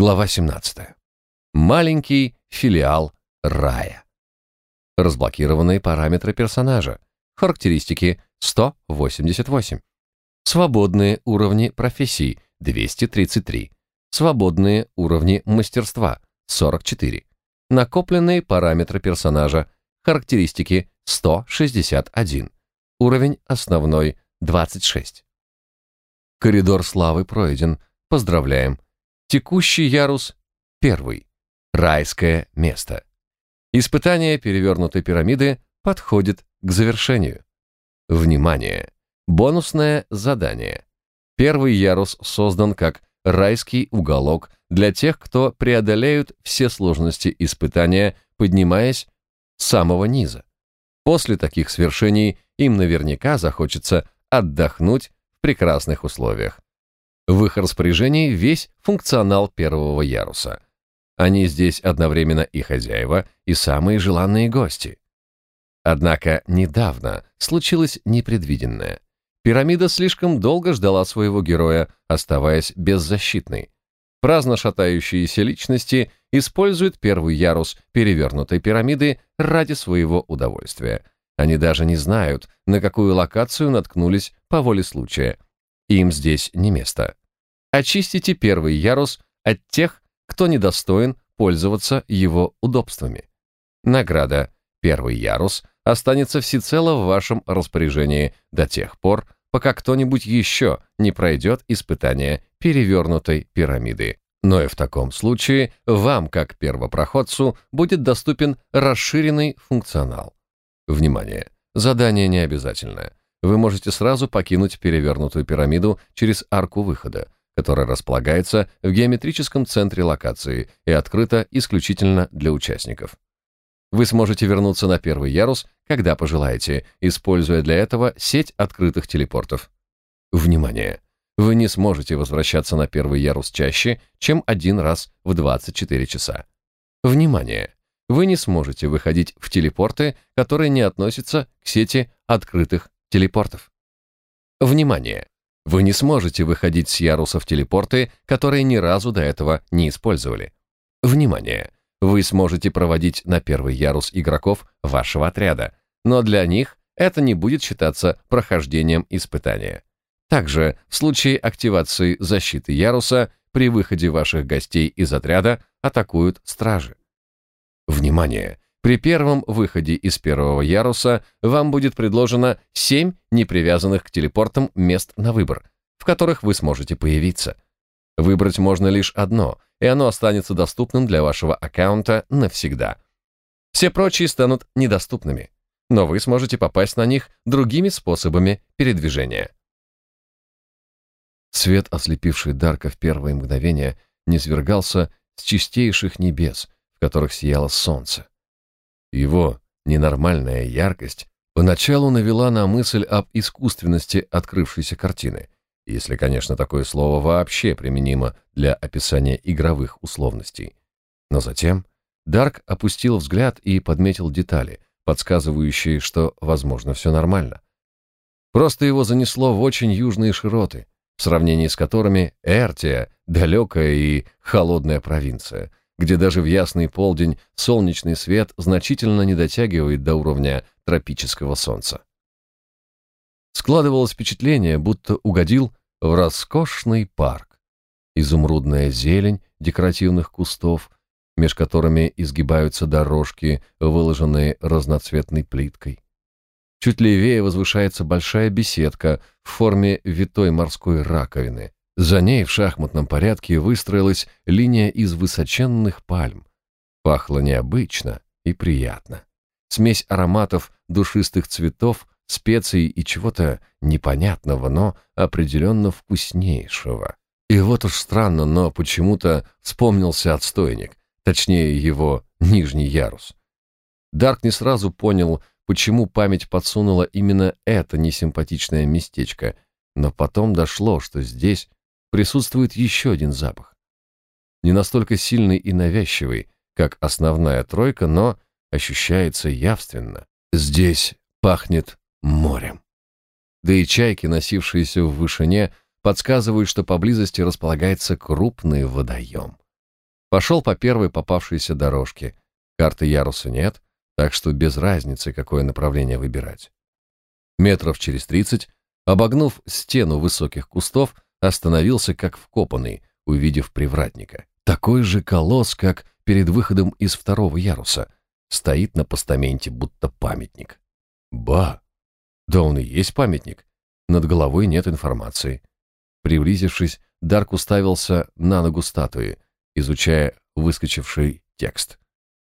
Глава 17. Маленький филиал рая. Разблокированные параметры персонажа. Характеристики 188. Свободные уровни профессий 233. Свободные уровни мастерства 44. Накопленные параметры персонажа. Характеристики 161. Уровень основной 26. Коридор славы пройден. Поздравляем. Текущий ярус первый. Райское место. Испытание перевернутой пирамиды подходит к завершению. Внимание! Бонусное задание. Первый ярус создан как райский уголок для тех, кто преодолеют все сложности испытания, поднимаясь с самого низа. После таких свершений им наверняка захочется отдохнуть в прекрасных условиях. В их распоряжении весь функционал первого яруса. Они здесь одновременно и хозяева, и самые желанные гости. Однако недавно случилось непредвиденное. Пирамида слишком долго ждала своего героя, оставаясь беззащитной. Праздно шатающиеся личности используют первый ярус перевернутой пирамиды ради своего удовольствия. Они даже не знают, на какую локацию наткнулись по воле случая. Им здесь не место. Очистите первый ярус от тех, кто недостоин пользоваться его удобствами. Награда «Первый ярус» останется всецело в вашем распоряжении до тех пор, пока кто-нибудь еще не пройдет испытание перевернутой пирамиды. Но и в таком случае вам, как первопроходцу, будет доступен расширенный функционал. Внимание! Задание не обязательное. Вы можете сразу покинуть перевернутую пирамиду через арку выхода, которая располагается в геометрическом центре локации и открыта исключительно для участников. Вы сможете вернуться на первый ярус, когда пожелаете, используя для этого сеть открытых телепортов. Внимание! Вы не сможете возвращаться на первый ярус чаще, чем один раз в 24 часа. Внимание! Вы не сможете выходить в телепорты, которые не относятся к сети открытых телепортов. Внимание! Вы не сможете выходить с ярусов телепорты, которые ни разу до этого не использовали. Внимание! Вы сможете проводить на первый ярус игроков вашего отряда, но для них это не будет считаться прохождением испытания. Также в случае активации защиты яруса при выходе ваших гостей из отряда атакуют стражи. Внимание! При первом выходе из первого яруса вам будет предложено 7 непривязанных к телепортам мест на выбор, в которых вы сможете появиться – Выбрать можно лишь одно, и оно останется доступным для вашего аккаунта навсегда. Все прочие станут недоступными, но вы сможете попасть на них другими способами передвижения. Свет, ослепивший Дарка в первые мгновения, низвергался с чистейших небес, в которых сияло солнце. Его ненормальная яркость поначалу навела на мысль об искусственности открывшейся картины — если, конечно, такое слово вообще применимо для описания игровых условностей. Но затем Дарк опустил взгляд и подметил детали, подсказывающие, что, возможно, все нормально. Просто его занесло в очень южные широты, в сравнении с которыми Эртия — далекая и холодная провинция, где даже в ясный полдень солнечный свет значительно не дотягивает до уровня тропического солнца. Складывалось впечатление, будто угодил в роскошный парк. Изумрудная зелень декоративных кустов, меж которыми изгибаются дорожки, выложенные разноцветной плиткой. Чуть левее возвышается большая беседка в форме витой морской раковины. За ней в шахматном порядке выстроилась линия из высоченных пальм. Пахло необычно и приятно. Смесь ароматов душистых цветов специй и чего-то непонятного, но определенно вкуснейшего. И вот уж странно, но почему-то вспомнился отстойник, точнее его нижний ярус. Дарк не сразу понял, почему память подсунула именно это несимпатичное местечко, но потом дошло, что здесь присутствует еще один запах. Не настолько сильный и навязчивый, как основная тройка, но ощущается явственно. Здесь пахнет морем. Да и чайки, носившиеся в вышине, подсказывают, что поблизости располагается крупный водоем. Пошел по первой попавшейся дорожке. Карты яруса нет, так что без разницы, какое направление выбирать. Метров через тридцать, обогнув стену высоких кустов, остановился как вкопанный, увидев привратника. Такой же колосс, как перед выходом из второго яруса. Стоит на постаменте, будто памятник. Ба! Да он и есть памятник. Над головой нет информации. Приблизившись, Дарк уставился на ногу статуи, изучая выскочивший текст.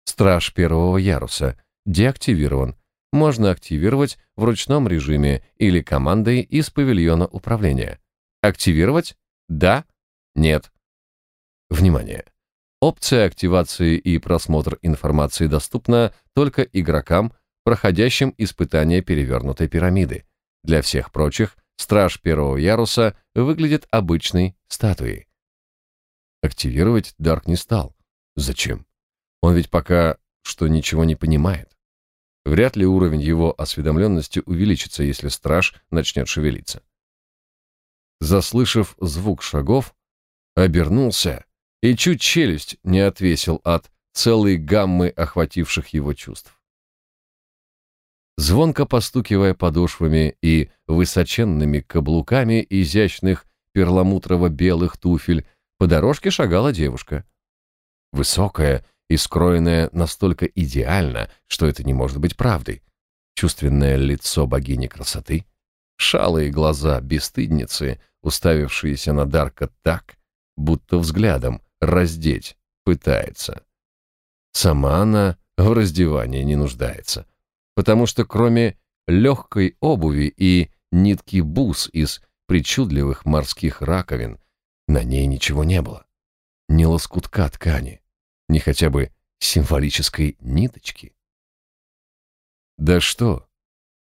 Страж первого яруса деактивирован. Можно активировать в ручном режиме или командой из павильона управления. Активировать? Да? Нет. Внимание! Опция активации и просмотр информации доступна только игрокам, проходящим испытание перевернутой пирамиды. Для всех прочих страж первого яруса выглядит обычной статуей. Активировать Дарк не стал. Зачем? Он ведь пока что ничего не понимает. Вряд ли уровень его осведомленности увеличится, если страж начнет шевелиться. Заслышав звук шагов, обернулся и чуть челюсть не отвесил от целой гаммы охвативших его чувств. Звонко постукивая подошвами и высоченными каблуками изящных перламутрово-белых туфель, по дорожке шагала девушка. Высокая и скроенная настолько идеально, что это не может быть правдой. Чувственное лицо богини красоты, шалые глаза бесстыдницы, уставившиеся на Дарка так, будто взглядом раздеть пытается. Сама она в раздевании не нуждается, потому что кроме легкой обуви и нитки бус из причудливых морских раковин на ней ничего не было. Ни лоскутка ткани, ни хотя бы символической ниточки. Да что,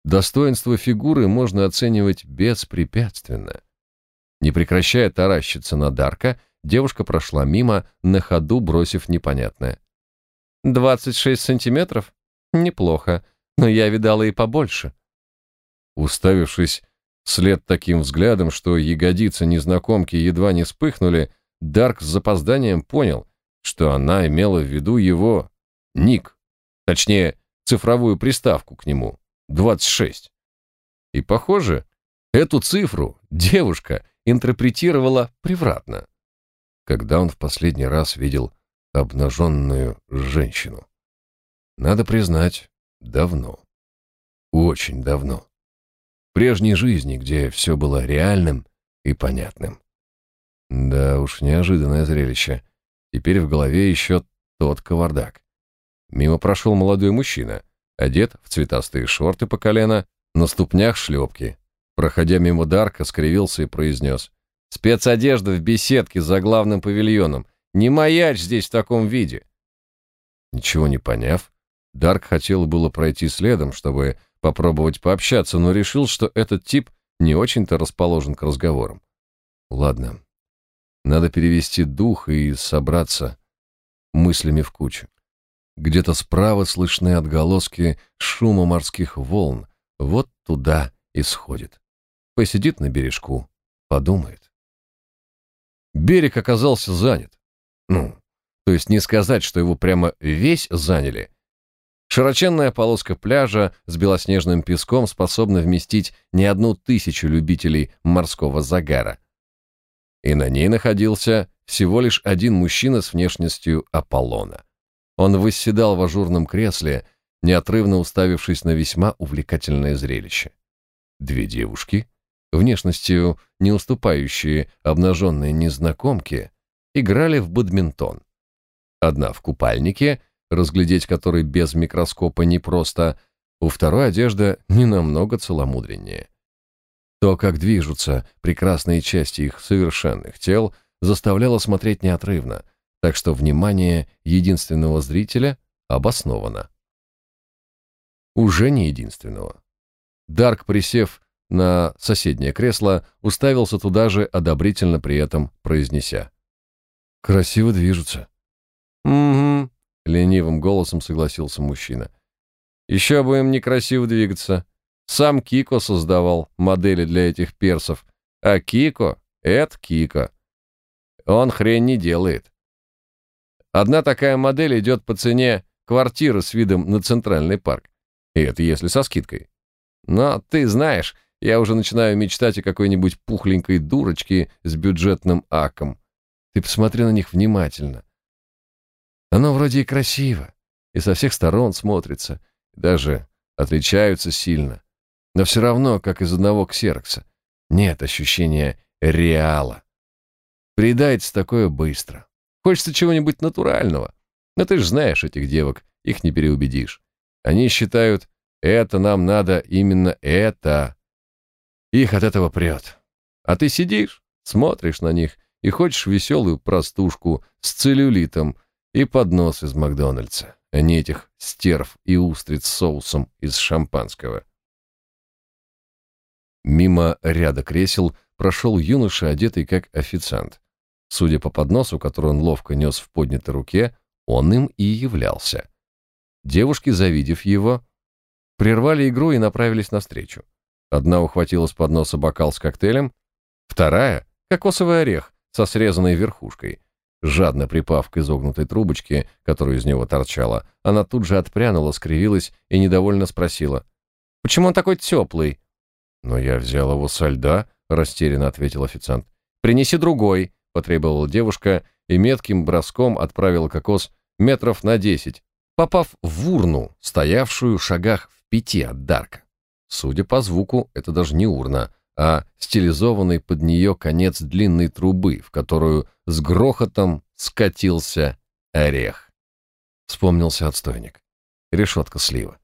достоинство фигуры можно оценивать беспрепятственно. Не прекращая таращиться на Дарка, девушка прошла мимо, на ходу бросив непонятное. «Двадцать шесть сантиметров? Неплохо, но я видала и побольше». Уставившись След таким взглядом, что ягодицы незнакомки едва не вспыхнули, Дарк с запозданием понял, что она имела в виду его ник, точнее, цифровую приставку к нему, 26. И, похоже, эту цифру девушка интерпретировала превратно. Когда он в последний раз видел обнаженную женщину? Надо признать, давно. Очень давно прежней жизни, где все было реальным и понятным. Да уж, неожиданное зрелище. Теперь в голове еще тот кавардак. Мимо прошел молодой мужчина, одет в цветастые шорты по колено, на ступнях шлепки. Проходя мимо Дарка, скривился и произнес. «Спецодежда в беседке за главным павильоном. Не маячь здесь в таком виде!» Ничего не поняв, Дарк хотел было пройти следом, чтобы попробовать пообщаться, но решил, что этот тип не очень-то расположен к разговорам. Ладно, надо перевести дух и собраться мыслями в кучу. Где-то справа слышны отголоски шума морских волн. Вот туда и сходит. Посидит на бережку, подумает. Берег оказался занят. Ну, то есть не сказать, что его прямо весь заняли, Широченная полоска пляжа с белоснежным песком способна вместить не одну тысячу любителей морского загара. И на ней находился всего лишь один мужчина с внешностью Аполлона. Он восседал в ажурном кресле, неотрывно уставившись на весьма увлекательное зрелище. Две девушки, внешностью не уступающие обнаженной незнакомке, играли в бадминтон. Одна в купальнике, разглядеть который без микроскопа непросто, у второй одежда не намного целомудреннее. То, как движутся прекрасные части их совершенных тел, заставляло смотреть неотрывно, так что внимание единственного зрителя обосновано. Уже не единственного. Дарк, присев на соседнее кресло, уставился туда же, одобрительно при этом произнеся. «Красиво движутся». «Угу», ленивым голосом согласился мужчина. Еще бы им некрасиво двигаться. Сам Кико создавал модели для этих персов, а Кико — это Кико. Он хрень не делает. Одна такая модель идет по цене квартиры с видом на центральный парк. И это если со скидкой. Но ты знаешь, я уже начинаю мечтать о какой-нибудь пухленькой дурочке с бюджетным аком. Ты посмотри на них внимательно. Оно вроде и красиво, и со всех сторон смотрится, даже отличаются сильно. Но все равно, как из одного ксерокса, нет ощущения реала. Приедается такое быстро. Хочется чего-нибудь натурального. Но ты же знаешь этих девок, их не переубедишь. Они считают, это нам надо именно это. Их от этого прет. А ты сидишь, смотришь на них и хочешь веселую простушку с целлюлитом и поднос из Макдональдса, а не этих стерв и устриц с соусом из шампанского. Мимо ряда кресел прошел юноша, одетый как официант. Судя по подносу, который он ловко нес в поднятой руке, он им и являлся. Девушки, завидев его, прервали игру и направились навстречу. Одна ухватила с подноса бокал с коктейлем, вторая — кокосовый орех со срезанной верхушкой. Жадно припав к изогнутой трубочке, которая из него торчала, она тут же отпрянула, скривилась и недовольно спросила. «Почему он такой теплый?» «Но я взял его со льда», — растерянно ответил официант. «Принеси другой», — потребовала девушка и метким броском отправила кокос метров на десять, попав в урну, стоявшую в шагах в пяти от Дарка. Судя по звуку, это даже не урна, а стилизованный под нее конец длинной трубы, в которую с грохотом скатился орех. Вспомнился отстойник. Решетка слива.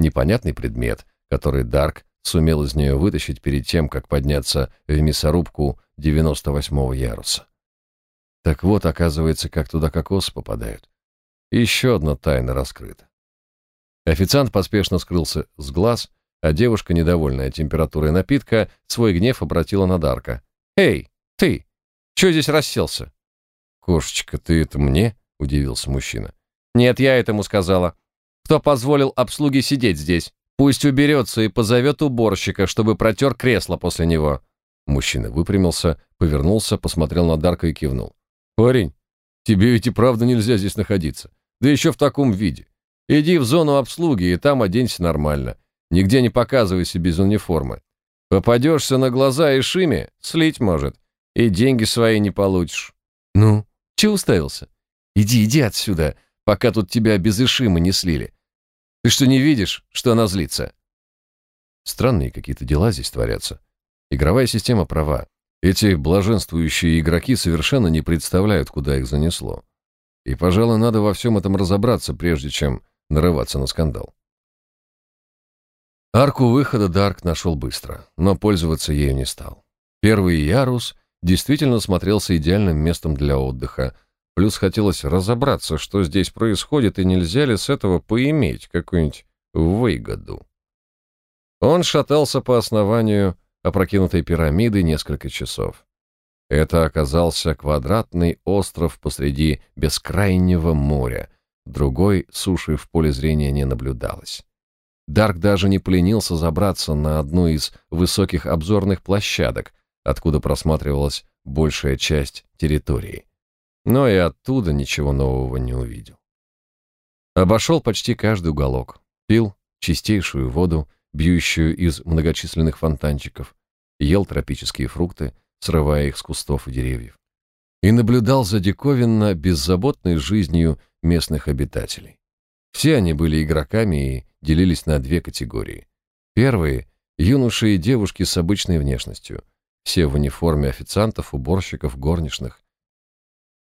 Непонятный предмет, который Дарк сумел из нее вытащить перед тем, как подняться в мясорубку 98-го яруса. Так вот, оказывается, как туда кокосы попадают. Еще одна тайна раскрыта. Официант поспешно скрылся с глаз, а девушка, недовольная температурой напитка, свой гнев обратила на Дарка. «Эй, ты! Чё здесь расселся?» «Кошечка, ты это мне?» — удивился мужчина. «Нет, я этому сказала. Кто позволил обслуге сидеть здесь? Пусть уберется и позовет уборщика, чтобы протер кресло после него». Мужчина выпрямился, повернулся, посмотрел на Дарка и кивнул. «Парень, тебе ведь и правда нельзя здесь находиться. Да еще в таком виде. Иди в зону обслуги и там оденься нормально. Нигде не показывайся без униформы. Попадешься на глаза и шиме, слить может. И деньги свои не получишь. Ну, че уставился? Иди, иди отсюда, пока тут тебя без Ишимы не слили. Ты что, не видишь, что она злится? Странные какие-то дела здесь творятся. Игровая система права. Эти блаженствующие игроки совершенно не представляют, куда их занесло. И, пожалуй, надо во всем этом разобраться, прежде чем нарываться на скандал. Арку выхода Дарк нашел быстро, но пользоваться ею не стал. Первый ярус действительно смотрелся идеальным местом для отдыха, плюс хотелось разобраться, что здесь происходит, и нельзя ли с этого поиметь какую-нибудь выгоду. Он шатался по основанию опрокинутой пирамиды несколько часов. Это оказался квадратный остров посреди бескрайнего моря. Другой суши в поле зрения не наблюдалось. Дарк даже не поленился забраться на одну из высоких обзорных площадок, откуда просматривалась большая часть территории. Но и оттуда ничего нового не увидел. Обошел почти каждый уголок, пил чистейшую воду, бьющую из многочисленных фонтанчиков, ел тропические фрукты, срывая их с кустов и деревьев, и наблюдал за диковинно беззаботной жизнью местных обитателей. Все они были игроками и делились на две категории. Первые — юноши и девушки с обычной внешностью, все в униформе официантов, уборщиков, горничных.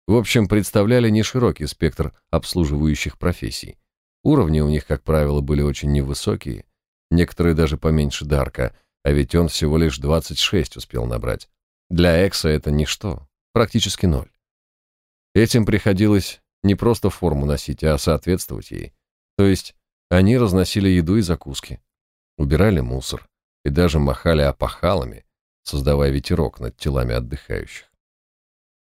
В общем, представляли не широкий спектр обслуживающих профессий. Уровни у них, как правило, были очень невысокие, некоторые даже поменьше Дарка, а ведь он всего лишь 26 успел набрать. Для Экса это ничто, практически ноль. Этим приходилось не просто форму носить, а соответствовать ей. То есть они разносили еду и закуски, убирали мусор и даже махали опахалами, создавая ветерок над телами отдыхающих.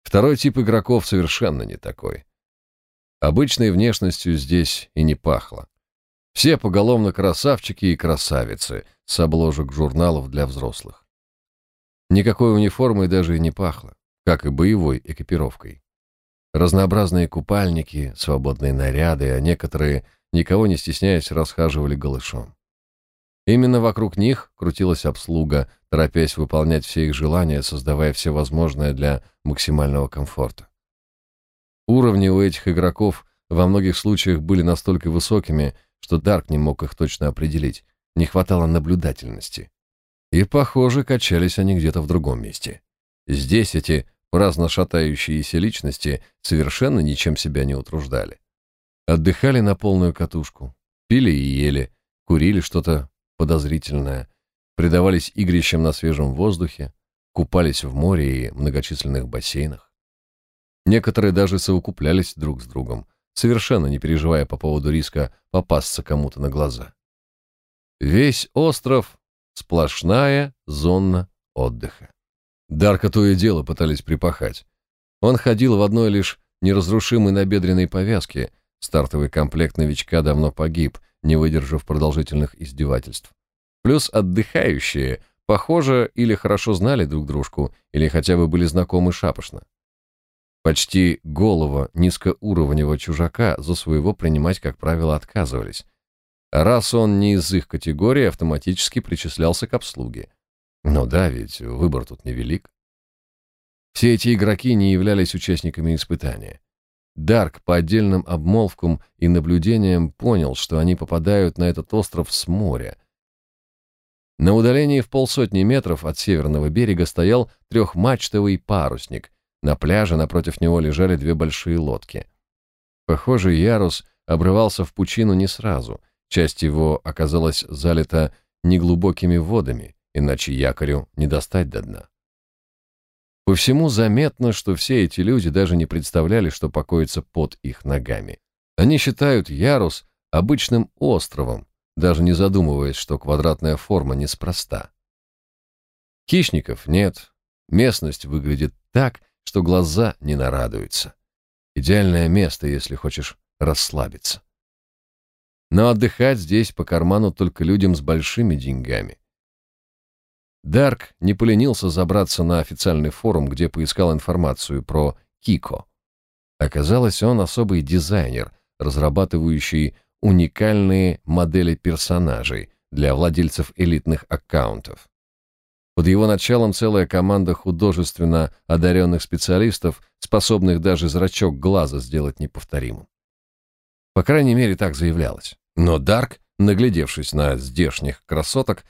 Второй тип игроков совершенно не такой. Обычной внешностью здесь и не пахло. Все поголовно красавчики и красавицы с обложек журналов для взрослых. Никакой униформой даже и не пахло, как и боевой экипировкой. Разнообразные купальники, свободные наряды, а некоторые, никого не стесняясь, расхаживали голышом. Именно вокруг них крутилась обслуга, торопясь выполнять все их желания, создавая все возможное для максимального комфорта. Уровни у этих игроков во многих случаях были настолько высокими, что Дарк не мог их точно определить, не хватало наблюдательности. И, похоже, качались они где-то в другом месте. Здесь эти праздно шатающиеся личности совершенно ничем себя не утруждали. Отдыхали на полную катушку, пили и ели, курили что-то подозрительное, предавались игрищам на свежем воздухе, купались в море и многочисленных бассейнах. Некоторые даже совокуплялись друг с другом, совершенно не переживая по поводу риска попасться кому-то на глаза. Весь остров — сплошная зона отдыха. Дарка то и дело пытались припахать. Он ходил в одной лишь неразрушимой набедренной повязке, стартовый комплект новичка давно погиб, не выдержав продолжительных издевательств. Плюс отдыхающие, похоже, или хорошо знали друг дружку, или хотя бы были знакомы шапошно. Почти голого, низкоуровневого чужака за своего принимать, как правило, отказывались. Раз он не из их категории, автоматически причислялся к обслуге. Но да, ведь выбор тут невелик. Все эти игроки не являлись участниками испытания. Дарк по отдельным обмолвкам и наблюдениям понял, что они попадают на этот остров с моря. На удалении в полсотни метров от северного берега стоял трехмачтовый парусник. На пляже напротив него лежали две большие лодки. Похоже, ярус обрывался в пучину не сразу. Часть его оказалась залита неглубокими водами, иначе якорю не достать до дна. По всему заметно, что все эти люди даже не представляли, что покоится под их ногами. Они считают ярус обычным островом, даже не задумываясь, что квадратная форма неспроста. Хищников нет. Местность выглядит так, что глаза не нарадуются. Идеальное место, если хочешь расслабиться. Но отдыхать здесь по карману только людям с большими деньгами. Дарк не поленился забраться на официальный форум, где поискал информацию про Кико. Оказалось, он особый дизайнер, разрабатывающий уникальные модели персонажей для владельцев элитных аккаунтов. Под его началом целая команда художественно одаренных специалистов, способных даже зрачок глаза сделать неповторимым. По крайней мере, так заявлялось. Но Дарк, наглядевшись на здешних красоток,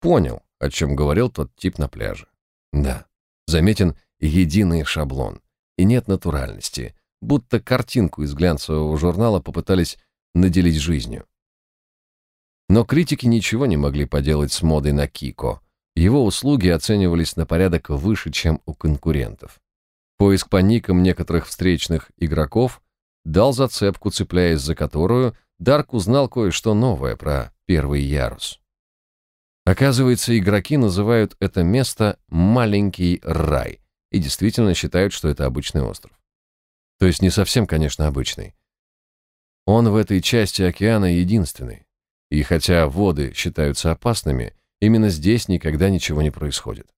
понял, о чем говорил тот тип на пляже. Да, заметен единый шаблон, и нет натуральности, будто картинку из глянцевого журнала попытались наделить жизнью. Но критики ничего не могли поделать с модой на Кико. Его услуги оценивались на порядок выше, чем у конкурентов. Поиск по никам некоторых встречных игроков дал зацепку, цепляясь за которую Дарк узнал кое-что новое про первый ярус. Оказывается, игроки называют это место «маленький рай» и действительно считают, что это обычный остров. То есть не совсем, конечно, обычный. Он в этой части океана единственный. И хотя воды считаются опасными, именно здесь никогда ничего не происходит.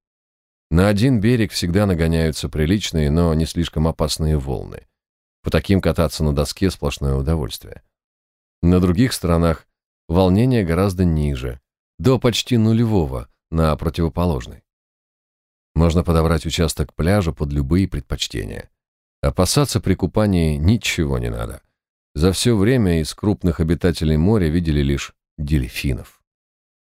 На один берег всегда нагоняются приличные, но не слишком опасные волны. По таким кататься на доске сплошное удовольствие. На других сторонах волнение гораздо ниже, до почти нулевого на противоположной. Можно подобрать участок пляжа под любые предпочтения. Опасаться при купании ничего не надо. За все время из крупных обитателей моря видели лишь дельфинов.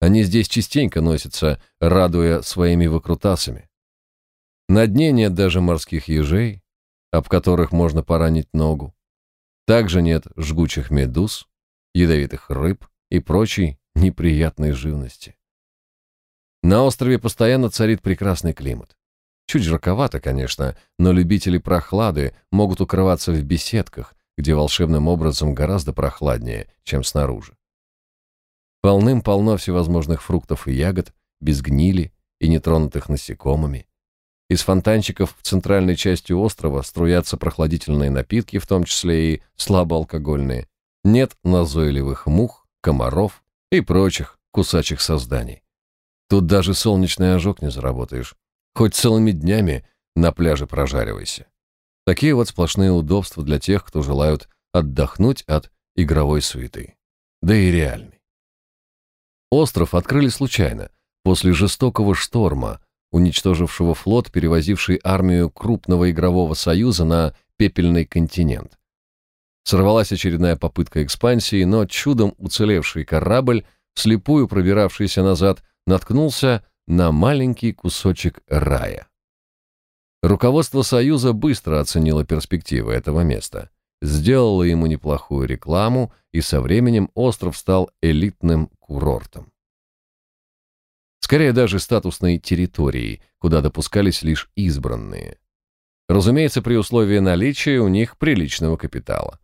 Они здесь частенько носятся, радуя своими выкрутасами. На дне нет даже морских ежей, об которых можно поранить ногу. Также нет жгучих медуз, ядовитых рыб и прочей неприятной живности. На острове постоянно царит прекрасный климат. Чуть жарковато, конечно, но любители прохлады могут укрываться в беседках, где волшебным образом гораздо прохладнее, чем снаружи. Полным-полно всевозможных фруктов и ягод, без гнили и нетронутых насекомыми. Из фонтанчиков в центральной части острова струятся прохладительные напитки, в том числе и слабоалкогольные. Нет назойливых мух, комаров и прочих кусачих созданий. Тут даже солнечный ожог не заработаешь. Хоть целыми днями на пляже прожаривайся. Такие вот сплошные удобства для тех, кто желают отдохнуть от игровой суеты. Да и реальной. Остров открыли случайно, после жестокого шторма, уничтожившего флот, перевозивший армию крупного игрового союза на пепельный континент. Сорвалась очередная попытка экспансии, но чудом уцелевший корабль, слепую пробиравшийся назад, наткнулся на маленький кусочек рая. Руководство Союза быстро оценило перспективы этого места, сделало ему неплохую рекламу, и со временем остров стал элитным курортом. Скорее даже статусной территорией, куда допускались лишь избранные. Разумеется, при условии наличия у них приличного капитала.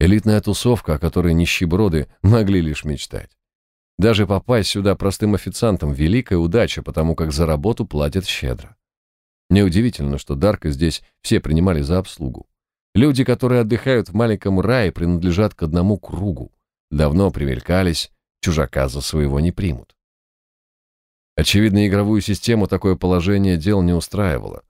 Элитная тусовка, о которой нищеброды могли лишь мечтать. Даже попасть сюда простым официантом – великая удача, потому как за работу платят щедро. Неудивительно, что Дарка здесь все принимали за обслугу. Люди, которые отдыхают в маленьком рае, принадлежат к одному кругу. Давно примелькались, чужака за своего не примут. Очевидно, игровую систему такое положение дел не устраивало.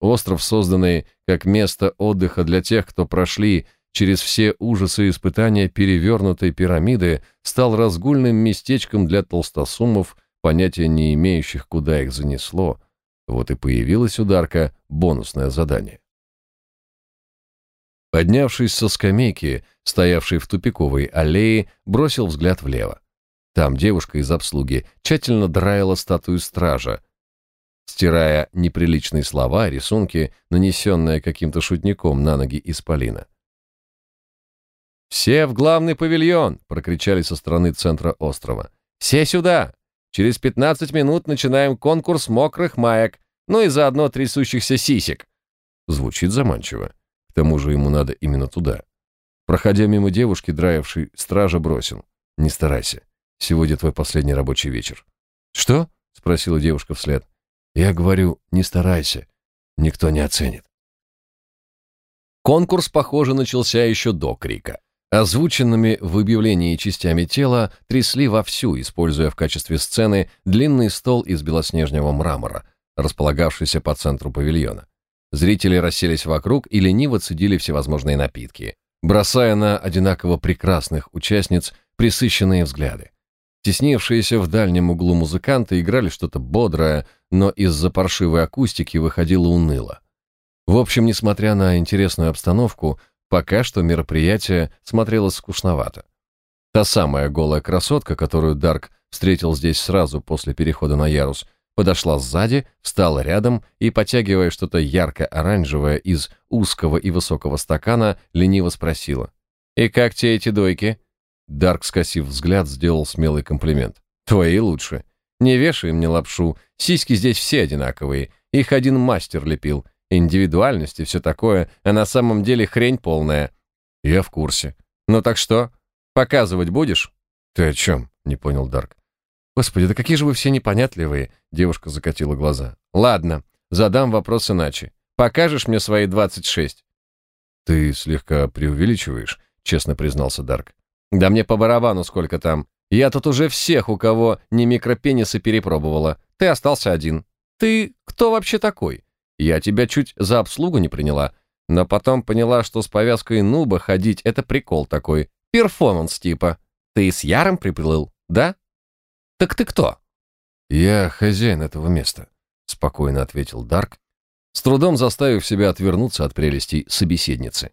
Остров, созданный как место отдыха для тех, кто прошли через все ужасы испытания перевернутой пирамиды, стал разгульным местечком для толстосумов, понятия не имеющих, куда их занесло. Вот и появилась ударка бонусное задание. Поднявшись со скамейки, стоявшей в тупиковой аллее, бросил взгляд влево. Там девушка из обслуги тщательно драила статую стража, стирая неприличные слова, рисунки, нанесенные каким-то шутником на ноги исполина. «Все в главный павильон!» — прокричали со стороны центра острова. «Все сюда! Через пятнадцать минут начинаем конкурс мокрых маек, ну и заодно трясущихся сисек!» Звучит заманчиво. К тому же ему надо именно туда. Проходя мимо девушки, драившей стража бросил. «Не старайся. Сегодня твой последний рабочий вечер». «Что?» — спросила девушка вслед. «Я говорю, не старайся. Никто не оценит». Конкурс, похоже, начался еще до крика. Озвученными в объявлении частями тела трясли вовсю, используя в качестве сцены длинный стол из белоснежного мрамора, располагавшийся по центру павильона. Зрители расселись вокруг и лениво цедили всевозможные напитки, бросая на одинаково прекрасных участниц присыщенные взгляды. Теснившиеся в дальнем углу музыканты играли что-то бодрое, но из-за паршивой акустики выходило уныло. В общем, несмотря на интересную обстановку, пока что мероприятие смотрелось скучновато. Та самая голая красотка, которую Дарк встретил здесь сразу после перехода на ярус, подошла сзади, встала рядом и, потягивая что-то ярко-оранжевое из узкого и высокого стакана, лениво спросила. «И как те эти дойки?» Дарк, скосив взгляд, сделал смелый комплимент. «Твои лучше. Не вешай мне лапшу, сиськи здесь все одинаковые, их один мастер лепил. Индивидуальность и все такое, а на самом деле хрень полная». «Я в курсе». «Ну так что, показывать будешь?» «Ты о чем?» — не понял Дарк. «Господи, да какие же вы все непонятливые!» Девушка закатила глаза. «Ладно, задам вопрос иначе. Покажешь мне свои двадцать шесть?» «Ты слегка преувеличиваешь», — честно признался Дарк. «Да мне по барабану сколько там. Я тут уже всех, у кого не микропенисы, перепробовала. Ты остался один. Ты кто вообще такой? Я тебя чуть за обслугу не приняла, но потом поняла, что с повязкой нуба ходить — это прикол такой. Перформанс типа. Ты с Яром приплыл, да?» «Так ты кто?» «Я хозяин этого места», — спокойно ответил Дарк, с трудом заставив себя отвернуться от прелестей собеседницы.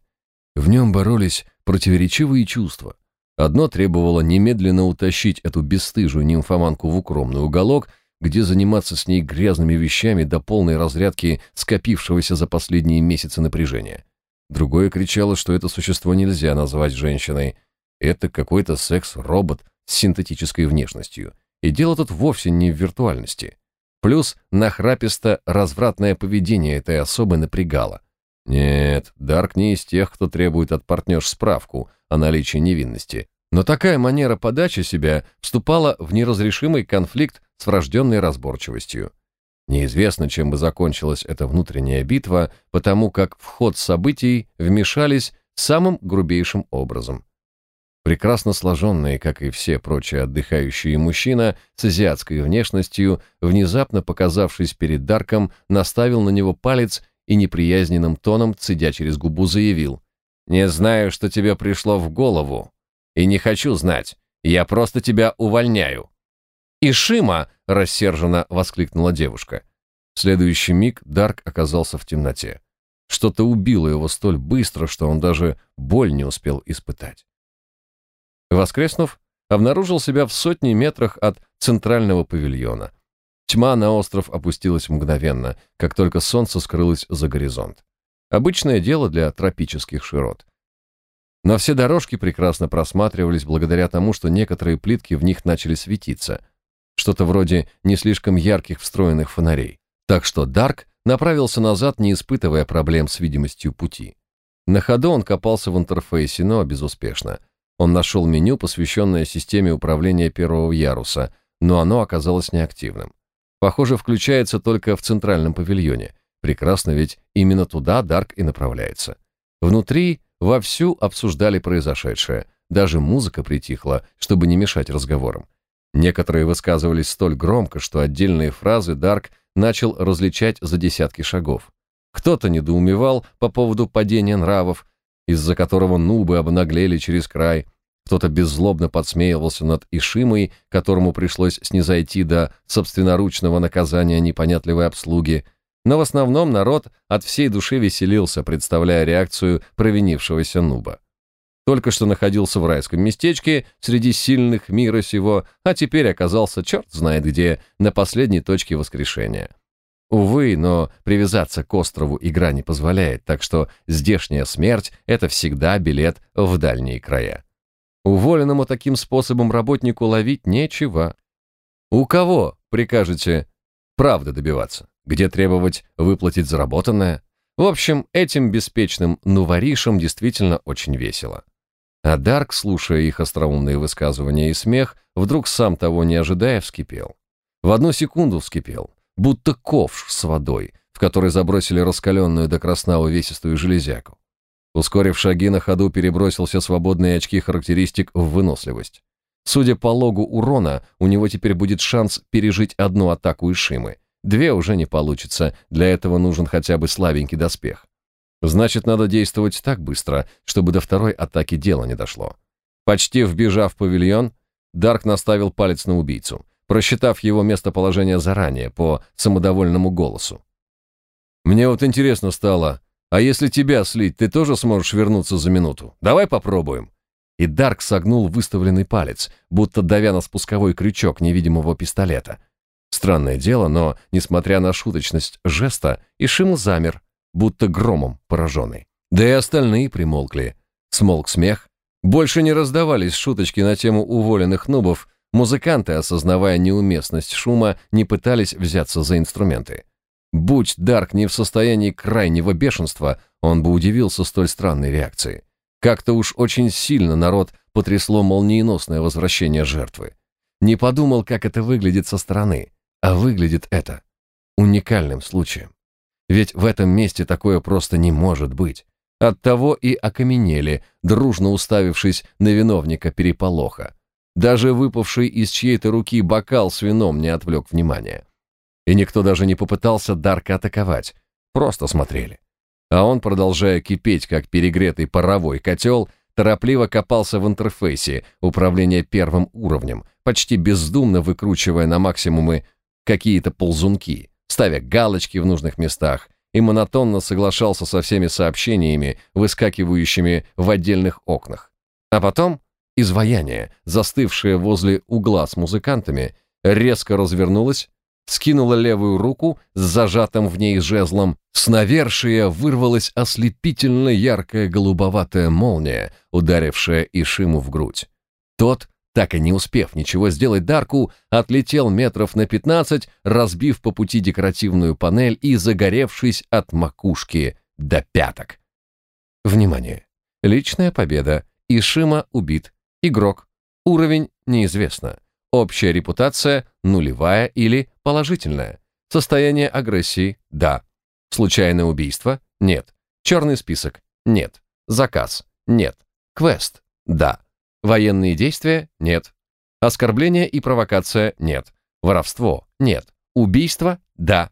В нем боролись противоречивые чувства. Одно требовало немедленно утащить эту бесстыжую нимфоманку в укромный уголок, где заниматься с ней грязными вещами до полной разрядки скопившегося за последние месяцы напряжения. Другое кричало, что это существо нельзя назвать женщиной. Это какой-то секс-робот с синтетической внешностью. И дело тут вовсе не в виртуальности. Плюс нахраписто развратное поведение этой особы напрягало. Нет, Дарк не из тех, кто требует от партнерш справку о наличии невинности. Но такая манера подачи себя вступала в неразрешимый конфликт с врожденной разборчивостью. Неизвестно, чем бы закончилась эта внутренняя битва, потому как в ход событий вмешались самым грубейшим образом. Прекрасно сложенный, как и все прочие отдыхающие мужчина с азиатской внешностью, внезапно показавшись перед Дарком, наставил на него палец и неприязненным тоном, цедя через губу, заявил. «Не знаю, что тебе пришло в голову, и не хочу знать. Я просто тебя увольняю». «Ишима!» — рассерженно воскликнула девушка. В следующий миг Дарк оказался в темноте. Что-то убило его столь быстро, что он даже боль не успел испытать. Воскреснув, обнаружил себя в сотне метрах от центрального павильона. Тьма на остров опустилась мгновенно, как только солнце скрылось за горизонт. Обычное дело для тропических широт. Но все дорожки прекрасно просматривались благодаря тому, что некоторые плитки в них начали светиться, что-то вроде не слишком ярких встроенных фонарей. Так что Дарк направился назад, не испытывая проблем с видимостью пути. На ходу он копался в интерфейсе, но безуспешно. Он нашел меню, посвященное системе управления первого яруса, но оно оказалось неактивным. Похоже, включается только в центральном павильоне. Прекрасно, ведь именно туда Дарк и направляется. Внутри вовсю обсуждали произошедшее. Даже музыка притихла, чтобы не мешать разговорам. Некоторые высказывались столь громко, что отдельные фразы Дарк начал различать за десятки шагов. Кто-то недоумевал по поводу падения нравов, из-за которого нубы обнаглели через край. Кто-то беззлобно подсмеивался над Ишимой, которому пришлось снизойти до собственноручного наказания непонятливой обслуги. Но в основном народ от всей души веселился, представляя реакцию провинившегося нуба. Только что находился в райском местечке среди сильных мира сего, а теперь оказался черт знает где, на последней точке воскрешения. Увы, но привязаться к острову игра не позволяет, так что здешняя смерть — это всегда билет в дальние края. Уволенному таким способом работнику ловить нечего. У кого, прикажете, правда добиваться? Где требовать выплатить заработанное? В общем, этим беспечным нуворишам действительно очень весело. А Дарк, слушая их остроумные высказывания и смех, вдруг сам того не ожидая вскипел. В одну секунду вскипел, будто ковш с водой, в который забросили раскаленную до красна увесистую железяку. Ускорив шаги на ходу, перебросил все свободные очки характеристик в выносливость. Судя по логу урона, у него теперь будет шанс пережить одну атаку Ишимы. Две уже не получится, для этого нужен хотя бы слабенький доспех. Значит, надо действовать так быстро, чтобы до второй атаки дело не дошло. Почти вбежав в павильон, Дарк наставил палец на убийцу просчитав его местоположение заранее по самодовольному голосу. «Мне вот интересно стало, а если тебя слить, ты тоже сможешь вернуться за минуту? Давай попробуем». И Дарк согнул выставленный палец, будто давя на спусковой крючок невидимого пистолета. Странное дело, но, несмотря на шуточность жеста, Ишим замер, будто громом пораженный. Да и остальные примолкли. Смолк смех. Больше не раздавались шуточки на тему уволенных нубов, Музыканты, осознавая неуместность шума, не пытались взяться за инструменты. Будь Дарк не в состоянии крайнего бешенства, он бы удивился столь странной реакции. Как-то уж очень сильно народ потрясло молниеносное возвращение жертвы. Не подумал, как это выглядит со стороны, а выглядит это уникальным случаем. Ведь в этом месте такое просто не может быть. Оттого и окаменели, дружно уставившись на виновника переполоха. Даже выпавший из чьей-то руки бокал с вином не отвлек внимания. И никто даже не попытался Дарка атаковать, просто смотрели. А он, продолжая кипеть, как перегретый паровой котел, торопливо копался в интерфейсе управления первым уровнем, почти бездумно выкручивая на максимумы какие-то ползунки, ставя галочки в нужных местах, и монотонно соглашался со всеми сообщениями, выскакивающими в отдельных окнах. А потом Изваяние, застывшее возле угла с музыкантами, резко развернулось, скинула левую руку с зажатым в ней жезлом. С навершия вырвалась ослепительно яркая голубоватая молния, ударившая Ишиму в грудь. Тот, так и не успев ничего сделать Дарку, отлетел метров на пятнадцать, разбив по пути декоративную панель и загоревшись от макушки до пяток. Внимание! Личная победа. Ишима убит. Игрок. Уровень неизвестно. Общая репутация нулевая или положительная. Состояние агрессии – да. Случайное убийство – нет. Черный список – нет. Заказ – нет. Квест – да. Военные действия – нет. Оскорбление и провокация – нет. Воровство – нет. Убийство – да.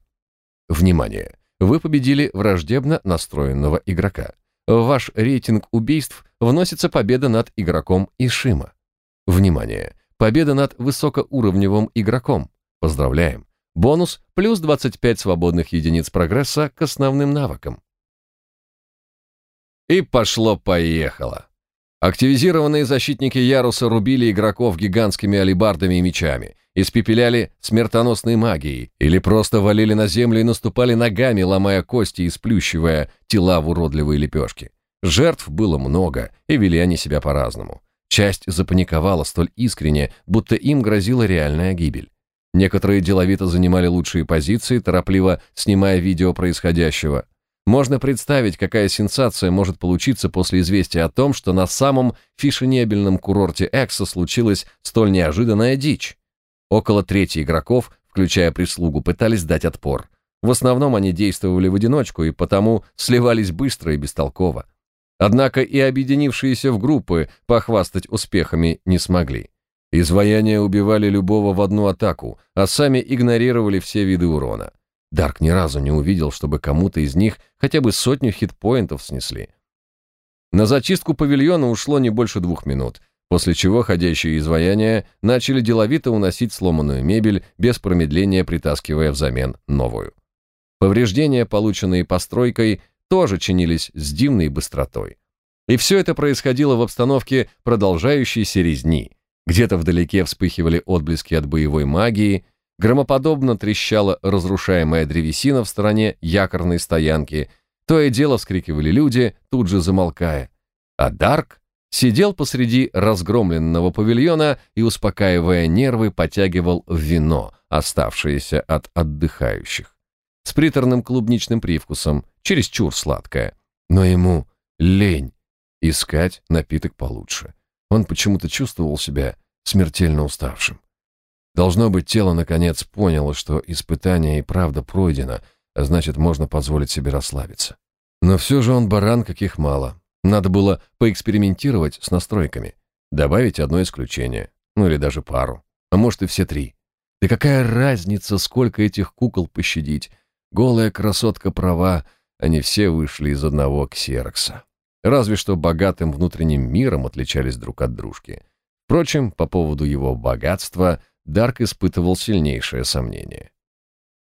Внимание! вы победили враждебно настроенного игрока. В ваш рейтинг убийств вносится победа над игроком Ишима. Внимание! Победа над высокоуровневым игроком. Поздравляем! Бонус плюс 25 свободных единиц прогресса к основным навыкам. И пошло-поехало. Активизированные защитники Яруса рубили игроков гигантскими алебардами и мечами, испепеляли смертоносной магией или просто валили на землю и наступали ногами, ломая кости и сплющивая тела в уродливые лепешки. Жертв было много, и вели они себя по-разному. Часть запаниковала столь искренне, будто им грозила реальная гибель. Некоторые деловито занимали лучшие позиции, торопливо снимая видео происходящего. Можно представить, какая сенсация может получиться после известия о том, что на самом фишенебельном курорте Экса случилась столь неожиданная дичь. Около трети игроков, включая прислугу, пытались дать отпор. В основном они действовали в одиночку и потому сливались быстро и бестолково. Однако и объединившиеся в группы похвастать успехами не смогли. Изваяния убивали любого в одну атаку, а сами игнорировали все виды урона. Дарк ни разу не увидел, чтобы кому-то из них хотя бы сотню хитпоинтов снесли. На зачистку павильона ушло не больше двух минут, после чего ходящие изваяния начали деловито уносить сломанную мебель, без промедления притаскивая взамен новую. Повреждения, полученные постройкой, тоже чинились с дивной быстротой. И все это происходило в обстановке продолжающейся резни. Где-то вдалеке вспыхивали отблески от боевой магии, громоподобно трещала разрушаемая древесина в стороне якорной стоянки, то и дело вскрикивали люди, тут же замолкая. А Дарк сидел посреди разгромленного павильона и, успокаивая нервы, потягивал вино, оставшееся от отдыхающих. С приторным клубничным привкусом, чересчур сладкое. Но ему лень искать напиток получше. Он почему-то чувствовал себя смертельно уставшим. Должно быть, тело наконец поняло, что испытание и правда пройдено, а значит, можно позволить себе расслабиться. Но все же он баран, каких мало. Надо было поэкспериментировать с настройками, добавить одно исключение, ну или даже пару, а может и все три. Да какая разница, сколько этих кукол пощадить? Голая красотка права, они все вышли из одного ксерокса. Разве что богатым внутренним миром отличались друг от дружки. Впрочем, по поводу его богатства Дарк испытывал сильнейшее сомнение.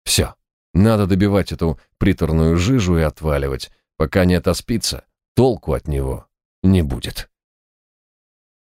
Все, надо добивать эту приторную жижу и отваливать, пока не отоспится, толку от него не будет.